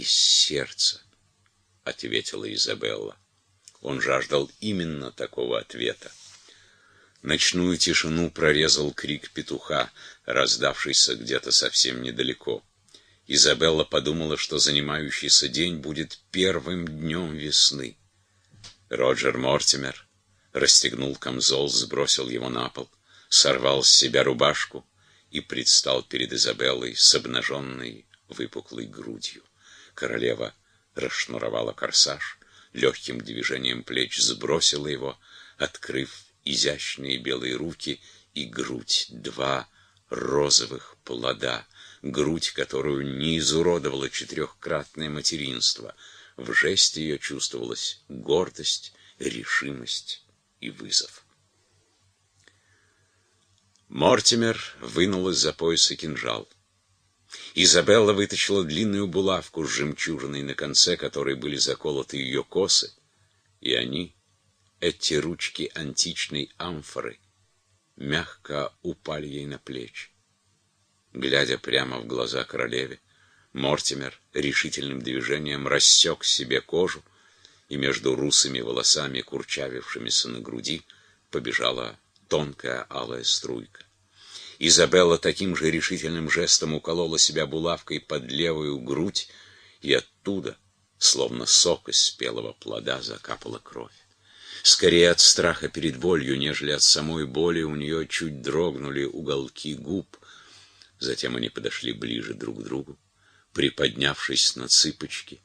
из сердца, ответила Изабелла. Он жаждал именно такого ответа. Ночную тишину прорезал крик петуха, раздавшийся где-то совсем недалеко. Изабелла подумала, что занимающийся день будет первым днем весны. Роджер Мортимер расстегнул камзол, сбросил его на пол, сорвал с себя рубашку и предстал перед Изабеллой с обнаженной выпуклой грудью. Королева расшнуровала корсаж, легким движением плеч сбросила его, открыв изящные белые руки и грудь, два розовых плода, грудь, которую не изуродовало четырехкратное материнство. В жесте ее чувствовалась гордость, решимость и вызов. Мортимер вынул из-за пояса кинжал. Изабелла вытащила длинную булавку с жемчужиной на конце, которой были заколоты ее косы, и они, эти ручки античной амфоры, мягко упали ей на плечи. Глядя прямо в глаза королеве, Мортимер решительным движением рассек себе кожу, и между русыми волосами, курчавившимися на груди, побежала тонкая алая струйка. Изабелла таким же решительным жестом уколола себя булавкой под левую грудь, и оттуда, словно сок из спелого плода, закапала кровь. Скорее от страха перед болью, нежели от самой боли, у нее чуть дрогнули уголки губ. Затем они подошли ближе друг к другу. Приподнявшись на цыпочки,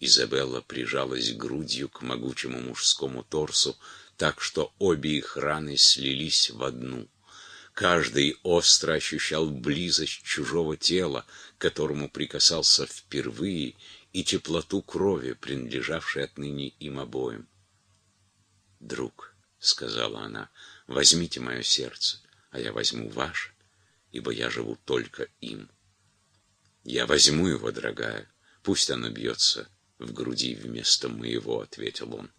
Изабелла прижалась грудью к могучему мужскому торсу, так что обе их раны слились в одну. Каждый остро ощущал близость чужого тела, к которому прикасался впервые, и теплоту крови, принадлежавшей отныне им обоим. «Друг», — сказала она, — «возьмите мое сердце, а я возьму ваше, ибо я живу только им. Я возьму его, дорогая, пусть оно бьется в груди вместо моего», — ответил он.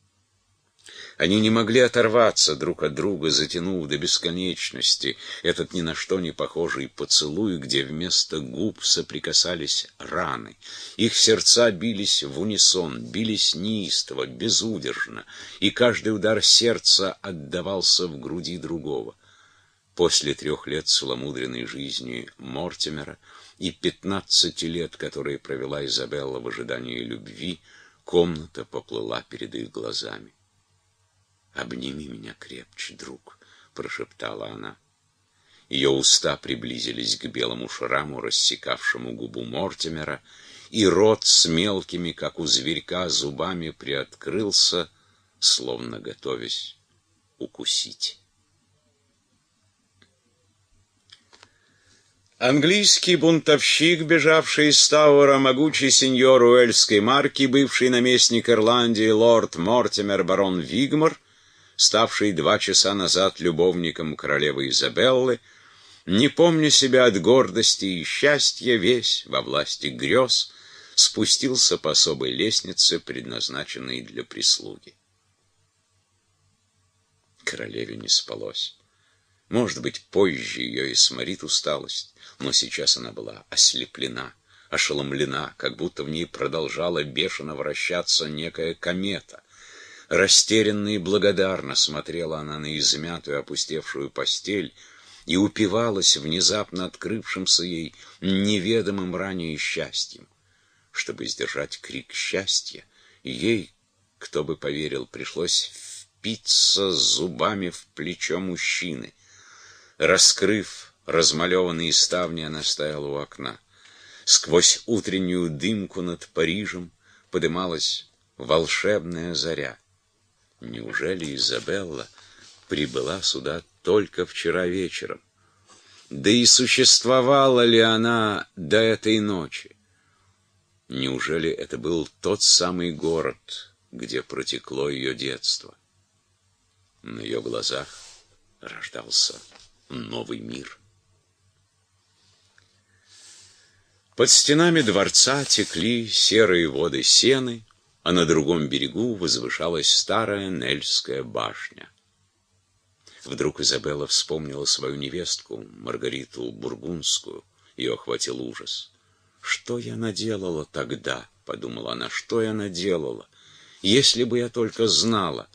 Они не могли оторваться друг от друга, затянув до бесконечности этот ни на что не похожий поцелуй, где вместо губ соприкасались раны. Их сердца бились в унисон, бились неистово, безудержно, и каждый удар сердца отдавался в груди другого. После трех лет целомудренной жизни Мортимера и пятнадцати лет, которые провела Изабелла в ожидании любви, комната поплыла перед их глазами. «Обними меня крепче, друг», — прошептала она. Ее уста приблизились к белому шраму, рассекавшему губу Мортимера, и рот с мелкими, как у зверька, зубами приоткрылся, словно готовясь укусить. Английский бунтовщик, бежавший из Тауэра, могучий сеньор Уэльской марки, бывший наместник Ирландии, лорд Мортимер, барон Вигмор, ставший два часа назад любовником королевы Изабеллы, не помня себя от гордости и счастья, весь во власти грез, спустился по особой лестнице, предназначенной для прислуги. Королеве не спалось. Может быть, позже ее и сморит усталость, но сейчас она была ослеплена, ошеломлена, как будто в ней продолжала бешено вращаться некая комета — Растерянно и благодарно смотрела она на измятую, опустевшую постель и упивалась внезапно открывшимся ей неведомым ранее счастьем. Чтобы сдержать крик счастья, ей, кто бы поверил, пришлось впиться зубами в плечо мужчины. Раскрыв размалеванные ставни, она стояла у окна. Сквозь утреннюю дымку над Парижем подымалась волшебная заря. Неужели Изабелла прибыла сюда только вчера вечером? Да и существовала ли она до этой ночи? Неужели это был тот самый город, где протекло ее детство? На ее глазах рождался новый мир. Под стенами дворца текли серые воды сены, а на другом берегу возвышалась старая Нельская башня. Вдруг Изабелла вспомнила свою невестку, Маргариту Бургундскую. Ее охватил ужас. «Что я наделала тогда?» — подумала она, что я наделала? Если бы я только знала.